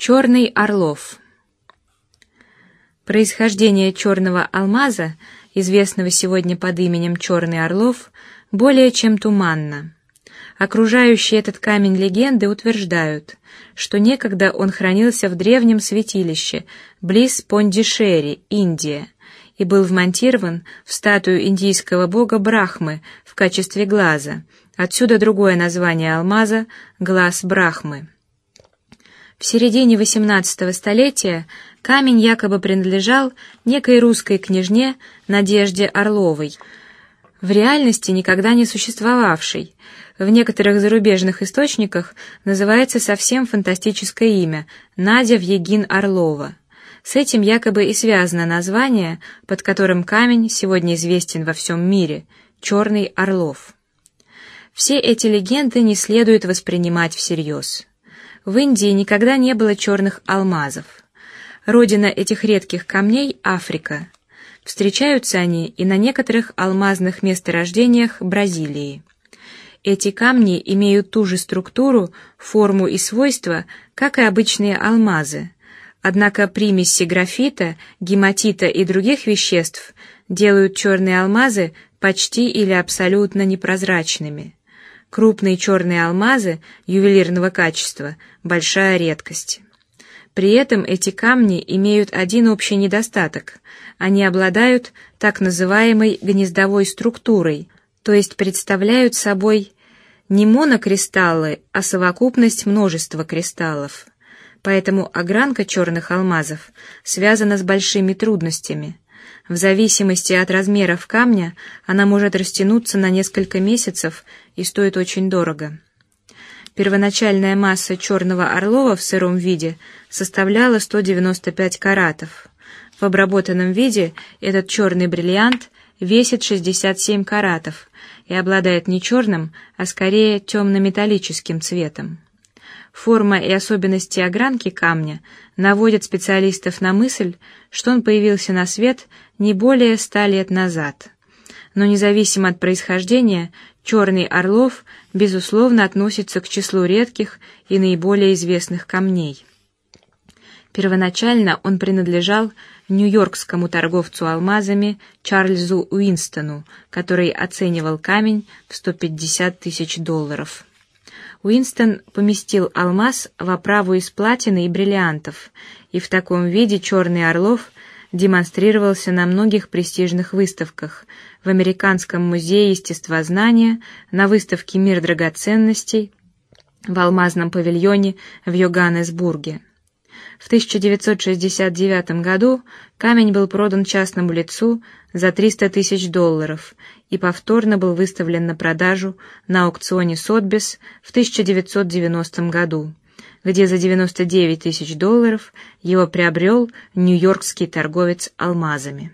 Черный Орлов. Происхождение черного алмаза, известного сегодня под именем Черный Орлов, более чем туманно. Окружающие этот камень легенды утверждают, что некогда он хранился в древнем святилище близ Пондишери, Индия, и был вмонтирован в статую индийского бога Брахмы в качестве глаза. Отсюда другое название алмаза — глаз Брахмы. В середине XVIII столетия камень якобы принадлежал некой русской княжне Надежде Орловой, в реальности никогда не существовавшей. В некоторых зарубежных источниках называется совсем фантастическое имя Надя Вьегин Орлова. С этим якобы и связано название, под которым камень сегодня известен во всем мире — Черный Орлов. Все эти легенды не следует воспринимать всерьез. В Индии никогда не было черных алмазов. Родина этих редких камней — Африка. Встречаются они и на некоторых алмазных месторождениях Бразилии. Эти камни имеют ту же структуру, форму и свойства, как и обычные алмазы. Однако примеси графита, гематита и других веществ делают черные алмазы почти или абсолютно непрозрачными. Крупные черные алмазы ювелирного качества – большая редкость. При этом эти камни имеют один общий недостаток: они обладают так называемой гнездовой структурой, то есть представляют собой не монокристаллы, а совокупность множества кристаллов. Поэтому огранка черных алмазов связана с большими трудностями. В зависимости от размеров камня она может растянуться на несколько месяцев и стоит очень дорого. Первоначальная масса черного орлова в сыром виде составляла 195 каратов. В обработанном виде этот черный бриллиант весит 67 каратов и обладает не черным, а скорее темно-металлическим цветом. Форма и особенности огранки камня наводят специалистов на мысль, что он появился на свет не более ста лет назад. Но независимо от происхождения, черный орлов безусловно относится к числу редких и наиболее известных камней. Первоначально он принадлежал нью-йоркскому торговцу алмазами Чарльзу Уинстону, который оценивал камень в 150 тысяч долларов. Уинстон поместил алмаз в оправу из платины и бриллиантов, и в таком виде черный орлов демонстрировался на многих престижных выставках в Американском музее естествознания, на выставке Мир драгоценностей, в алмазном павильоне в Йоганнесбурге. В 1969 году камень был продан частному лицу за 300 тысяч долларов и повторно был выставлен на продажу на аукционе Сотбис в 1990 году, где за 99 тысяч долларов его приобрел нью-йоркский торговец алмазами.